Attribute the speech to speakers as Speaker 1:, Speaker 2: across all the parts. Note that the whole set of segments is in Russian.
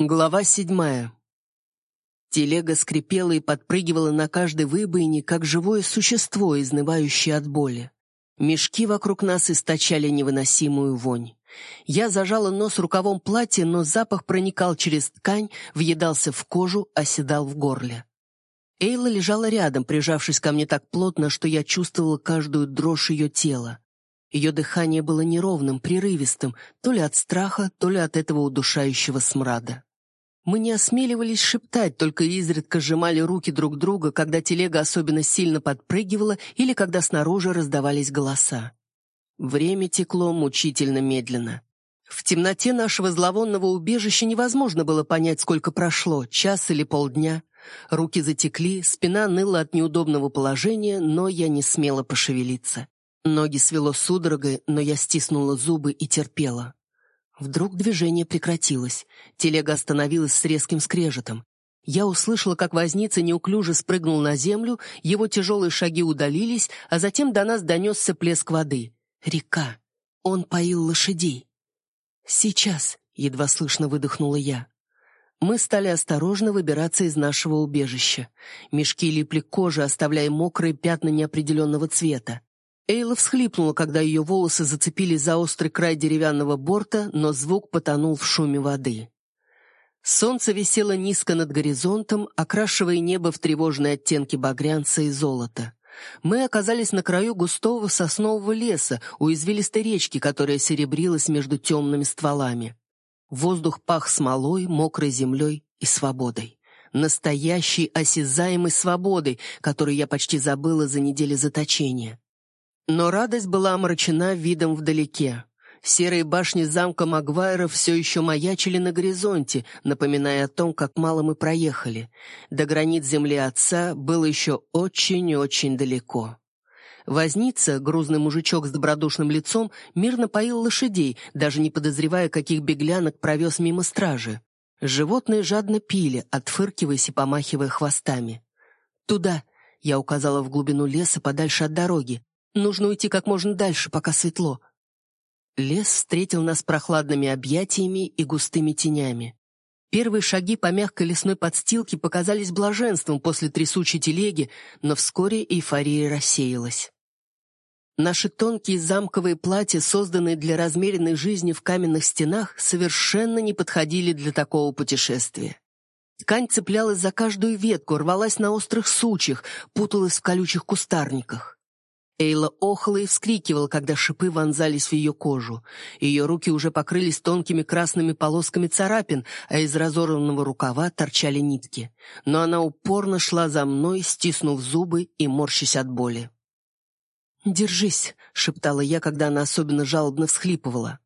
Speaker 1: Глава седьмая. Телега скрипела и подпрыгивала на каждой выбоине, как живое существо, изнывающее от боли. Мешки вокруг нас источали невыносимую вонь. Я зажала нос рукавом платья, но запах проникал через ткань, въедался в кожу, оседал в горле. Эйла лежала рядом, прижавшись ко мне так плотно, что я чувствовала каждую дрожь ее тела. Ее дыхание было неровным, прерывистым, то ли от страха, то ли от этого удушающего смрада. Мы не осмеливались шептать, только изредка сжимали руки друг друга, когда телега особенно сильно подпрыгивала или когда снаружи раздавались голоса. Время текло мучительно медленно. В темноте нашего зловонного убежища невозможно было понять, сколько прошло, час или полдня. Руки затекли, спина ныла от неудобного положения, но я не смела пошевелиться. Ноги свело судорогой, но я стиснула зубы и терпела. Вдруг движение прекратилось. Телега остановилась с резким скрежетом. Я услышала, как возница неуклюже спрыгнул на землю, его тяжелые шаги удалились, а затем до нас донесся плеск воды. Река. Он поил лошадей. «Сейчас», — едва слышно выдохнула я. Мы стали осторожно выбираться из нашего убежища. Мешки липли к коже, оставляя мокрые пятна неопределенного цвета. Эйла всхлипнула, когда ее волосы зацепились за острый край деревянного борта, но звук потонул в шуме воды. Солнце висело низко над горизонтом, окрашивая небо в тревожные оттенки багрянца и золота. Мы оказались на краю густого соснового леса, у извилистой речки, которая серебрилась между темными стволами. Воздух пах смолой, мокрой землей и свободой. Настоящей осязаемой свободой, которую я почти забыла за недели заточения. Но радость была омрачена видом вдалеке. Серые башни замка Магуайра все еще маячили на горизонте, напоминая о том, как мало мы проехали. До границ земли отца было еще очень-очень далеко. Возница, грузный мужичок с добродушным лицом, мирно поил лошадей, даже не подозревая, каких беглянок провез мимо стражи. Животные жадно пили, отфыркиваясь и помахивая хвостами. «Туда!» — я указала в глубину леса подальше от дороги. Нужно уйти как можно дальше, пока светло. Лес встретил нас прохладными объятиями и густыми тенями. Первые шаги по мягкой лесной подстилке показались блаженством после трясучей телеги, но вскоре эйфория рассеялась. Наши тонкие замковые платья, созданные для размеренной жизни в каменных стенах, совершенно не подходили для такого путешествия. Ткань цеплялась за каждую ветку, рвалась на острых сучьях, путалась в колючих кустарниках. Эйла охала и вскрикивала, когда шипы вонзались в ее кожу. Ее руки уже покрылись тонкими красными полосками царапин, а из разорванного рукава торчали нитки. Но она упорно шла за мной, стиснув зубы и морщась от боли. «Держись», — шептала я, когда она особенно жалобно всхлипывала.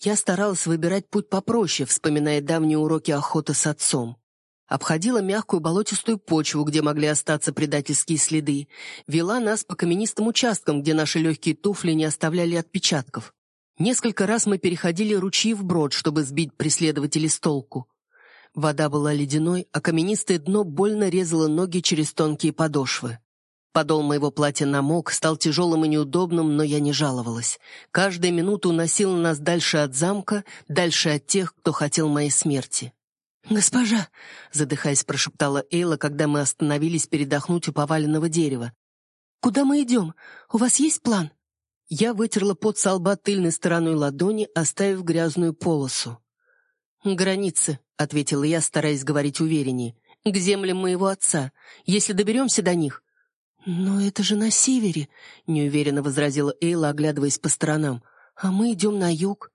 Speaker 1: Я старалась выбирать путь попроще, вспоминая давние уроки охоты с отцом обходила мягкую болотистую почву, где могли остаться предательские следы, вела нас по каменистым участкам, где наши легкие туфли не оставляли отпечатков. Несколько раз мы переходили ручьи вброд, чтобы сбить преследователей с толку. Вода была ледяной, а каменистое дно больно резало ноги через тонкие подошвы. Подол моего платья намок, стал тяжелым и неудобным, но я не жаловалась. Каждая минута уносила нас дальше от замка, дальше от тех, кто хотел моей смерти. «Госпожа!» — задыхаясь, прошептала Эйла, когда мы остановились передохнуть у поваленного дерева. «Куда мы идем? У вас есть план?» Я вытерла пот со лба тыльной стороной ладони, оставив грязную полосу. «Границы», — ответила я, стараясь говорить увереннее, — «к землям моего отца, если доберемся до них». «Но это же на севере», — неуверенно возразила Эйла, оглядываясь по сторонам. «А мы идем на юг».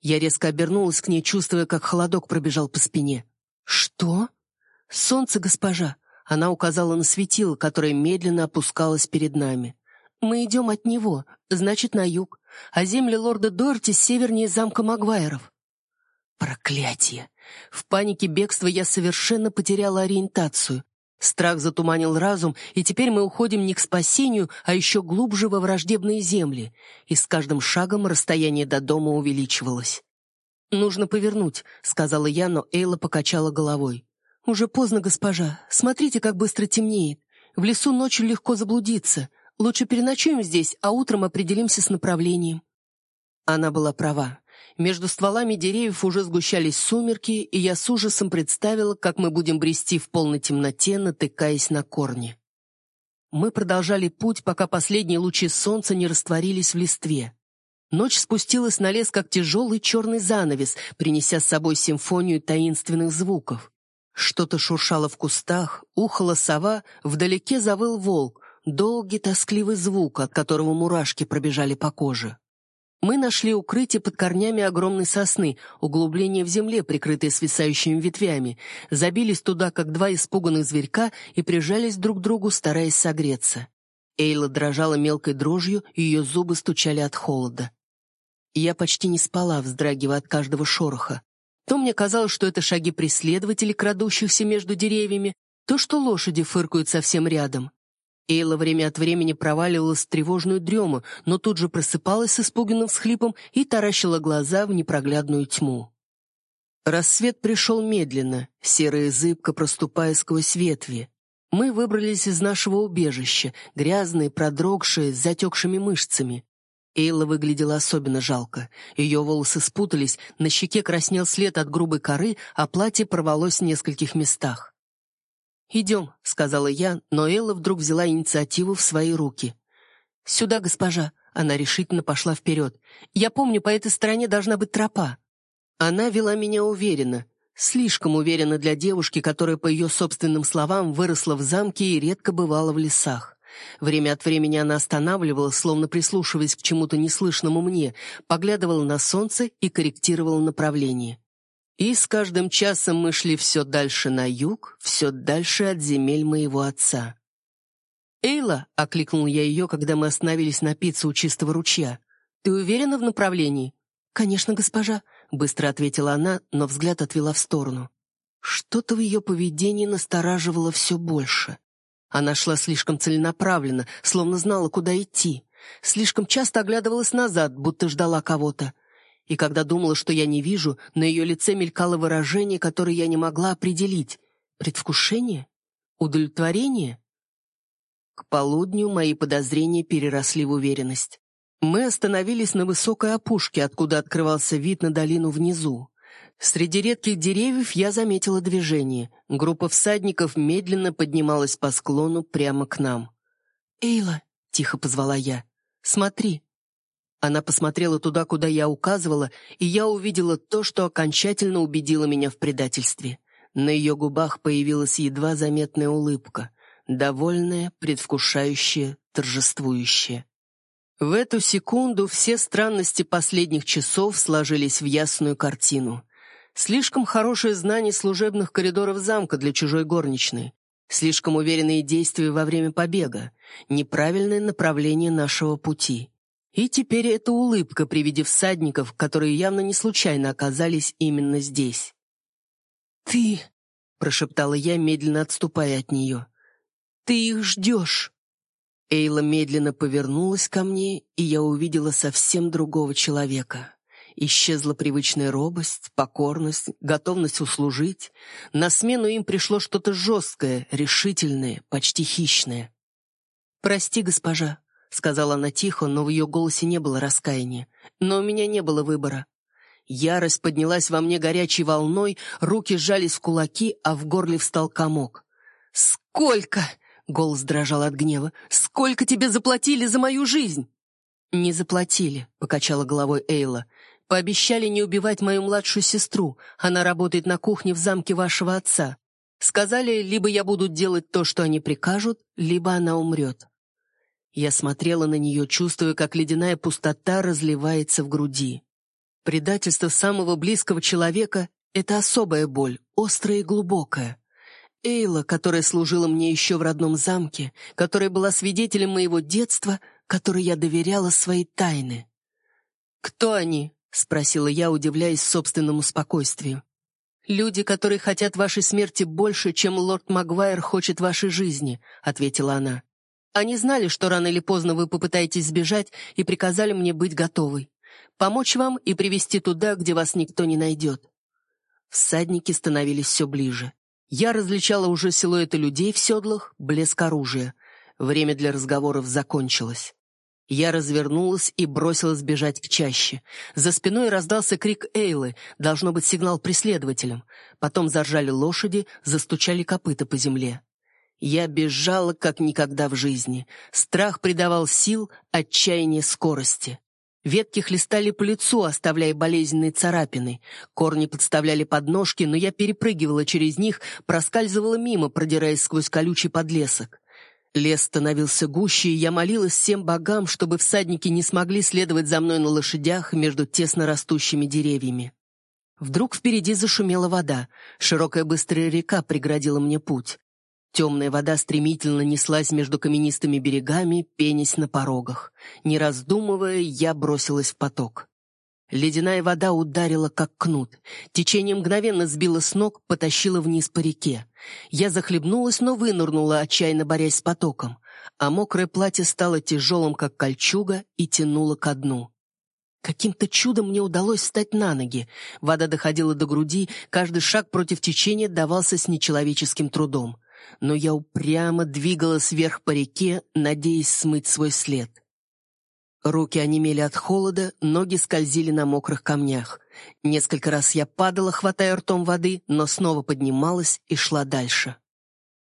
Speaker 1: Я резко обернулась к ней, чувствуя, как холодок пробежал по спине. «Что?» «Солнце, госпожа!» Она указала на светило, которое медленно опускалось перед нами. «Мы идем от него, значит, на юг, а земли лорда Дорти севернее замка Магуайров». Проклятие! В панике бегства я совершенно потеряла ориентацию. Страх затуманил разум, и теперь мы уходим не к спасению, а еще глубже во враждебные земли, и с каждым шагом расстояние до дома увеличивалось. «Нужно повернуть», — сказала я, но Эйла покачала головой. «Уже поздно, госпожа. Смотрите, как быстро темнеет. В лесу ночью легко заблудиться. Лучше переночуем здесь, а утром определимся с направлением». Она была права. Между стволами деревьев уже сгущались сумерки, и я с ужасом представила, как мы будем брести в полной темноте, натыкаясь на корни. Мы продолжали путь, пока последние лучи солнца не растворились в листве. Ночь спустилась на лес, как тяжелый черный занавес, принеся с собой симфонию таинственных звуков. Что-то шуршало в кустах, ухала сова, вдалеке завыл волк, долгий тоскливый звук, от которого мурашки пробежали по коже. Мы нашли укрытие под корнями огромной сосны, углубление в земле, прикрытое свисающими ветвями, забились туда, как два испуганных зверька, и прижались друг к другу, стараясь согреться. Эйла дрожала мелкой дрожью, и ее зубы стучали от холода. Я почти не спала, вздрагивая от каждого шороха. То мне казалось, что это шаги преследователей, крадущихся между деревьями, то, что лошади фыркают совсем рядом. Эйла время от времени проваливалась в тревожную дрему, но тут же просыпалась с испуганным всхлипом и таращила глаза в непроглядную тьму. Рассвет пришел медленно, серая зыбка проступая сквозь ветви. Мы выбрались из нашего убежища, грязные, продрогшие, с затекшими мышцами. Эйла выглядела особенно жалко. Ее волосы спутались, на щеке краснел след от грубой коры, а платье порвалось в нескольких местах. «Идем», — сказала я, но Элла вдруг взяла инициативу в свои руки. «Сюда, госпожа», — она решительно пошла вперед. «Я помню, по этой стороне должна быть тропа». Она вела меня уверенно, слишком уверенно для девушки, которая, по ее собственным словам, выросла в замке и редко бывала в лесах. Время от времени она останавливалась, словно прислушиваясь к чему-то неслышному мне, поглядывала на солнце и корректировала направление. И с каждым часом мы шли все дальше на юг, все дальше от земель моего отца. «Эйла», — окликнул я ее, когда мы остановились напиться у чистого ручья, — «ты уверена в направлении?» «Конечно, госпожа», — быстро ответила она, но взгляд отвела в сторону. Что-то в ее поведении настораживало все больше. Она шла слишком целенаправленно, словно знала, куда идти. Слишком часто оглядывалась назад, будто ждала кого-то и когда думала, что я не вижу, на ее лице мелькало выражение, которое я не могла определить. Предвкушение? Удовлетворение? К полудню мои подозрения переросли в уверенность. Мы остановились на высокой опушке, откуда открывался вид на долину внизу. Среди редких деревьев я заметила движение. Группа всадников медленно поднималась по склону прямо к нам. «Эйла», — тихо позвала я, — «смотри, она посмотрела туда, куда я указывала, и я увидела то, что окончательно убедило меня в предательстве. На ее губах появилась едва заметная улыбка, довольная, предвкушающая, торжествующая. В эту секунду все странности последних часов сложились в ясную картину. Слишком хорошее знание служебных коридоров замка для чужой горничной. Слишком уверенные действия во время побега. Неправильное направление нашего пути. И теперь эта улыбка при виде всадников, которые явно не случайно оказались именно здесь. «Ты...» — прошептала я, медленно отступая от нее. «Ты их ждешь!» Эйла медленно повернулась ко мне, и я увидела совсем другого человека. Исчезла привычная робость, покорность, готовность услужить. На смену им пришло что-то жесткое, решительное, почти хищное. «Прости, госпожа», — сказала она тихо, но в ее голосе не было раскаяния. «Но у меня не было выбора». Ярость поднялась во мне горячей волной, руки сжались в кулаки, а в горле встал комок. «Сколько?» — голос дрожал от гнева. «Сколько тебе заплатили за мою жизнь?» «Не заплатили», — покачала головой Эйла. «Пообещали не убивать мою младшую сестру. Она работает на кухне в замке вашего отца. Сказали, либо я буду делать то, что они прикажут, либо она умрет». Я смотрела на нее, чувствуя, как ледяная пустота разливается в груди. Предательство самого близкого человека — это особая боль, острая и глубокая. Эйла, которая служила мне еще в родном замке, которая была свидетелем моего детства, которой я доверяла свои тайны. «Кто они?» — спросила я, удивляясь собственному спокойствию. «Люди, которые хотят вашей смерти больше, чем лорд Магуайр хочет вашей жизни», — ответила она. Они знали, что рано или поздно вы попытаетесь сбежать, и приказали мне быть готовой. Помочь вам и привести туда, где вас никто не найдет. Всадники становились все ближе. Я различала уже силуэты людей в седлах, блеск оружия. Время для разговоров закончилось. Я развернулась и бросилась бежать к чаще. За спиной раздался крик Эйлы, должно быть сигнал преследователям. Потом заржали лошади, застучали копыта по земле. Я бежала, как никогда в жизни. Страх придавал сил, отчаяние скорости. Ветки хлестали по лицу, оставляя болезненные царапины. Корни подставляли подножки, но я перепрыгивала через них, проскальзывала мимо, продираясь сквозь колючий подлесок. Лес становился гуще, и я молилась всем богам, чтобы всадники не смогли следовать за мной на лошадях между тесно растущими деревьями. Вдруг впереди зашумела вода. Широкая быстрая река преградила мне путь. Темная вода стремительно неслась между каменистыми берегами, пенясь на порогах. Не раздумывая, я бросилась в поток. Ледяная вода ударила, как кнут. Течение мгновенно сбило с ног, потащило вниз по реке. Я захлебнулась, но вынырнула, отчаянно борясь с потоком. А мокрое платье стало тяжелым, как кольчуга, и тянуло ко дну. Каким-то чудом мне удалось встать на ноги. Вода доходила до груди, каждый шаг против течения давался с нечеловеческим трудом. Но я упрямо двигалась вверх по реке, надеясь смыть свой след. Руки онемели от холода, ноги скользили на мокрых камнях. Несколько раз я падала, хватая ртом воды, но снова поднималась и шла дальше.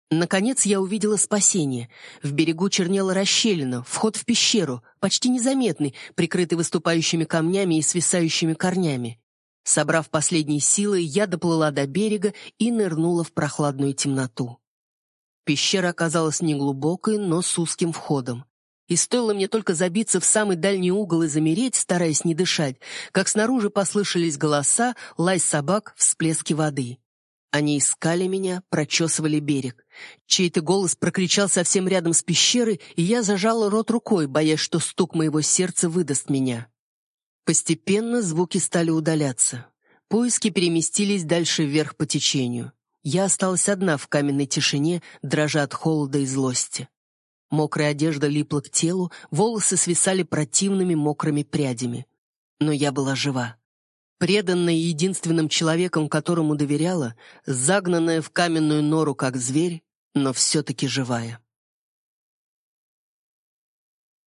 Speaker 1: Наконец я увидела спасение. В берегу чернела расщелина, вход в пещеру, почти незаметный, прикрытый выступающими камнями и свисающими корнями. Собрав последние силы, я доплыла до берега и нырнула в прохладную темноту. Пещера оказалась неглубокой, но с узким входом. И стоило мне только забиться в самый дальний угол и замереть, стараясь не дышать, как снаружи послышались голоса, лай собак, всплески воды. Они искали меня, прочесывали берег. Чей-то голос прокричал совсем рядом с пещерой, и я зажала рот рукой, боясь, что стук моего сердца выдаст меня. Постепенно звуки стали удаляться. Поиски переместились дальше вверх по течению. Я осталась одна в каменной тишине, дрожа от холода и злости. Мокрая одежда липла к телу, волосы свисали противными мокрыми прядями. Но я была жива. Преданная единственным человеком, которому доверяла, загнанная в каменную нору как зверь, но все-таки живая.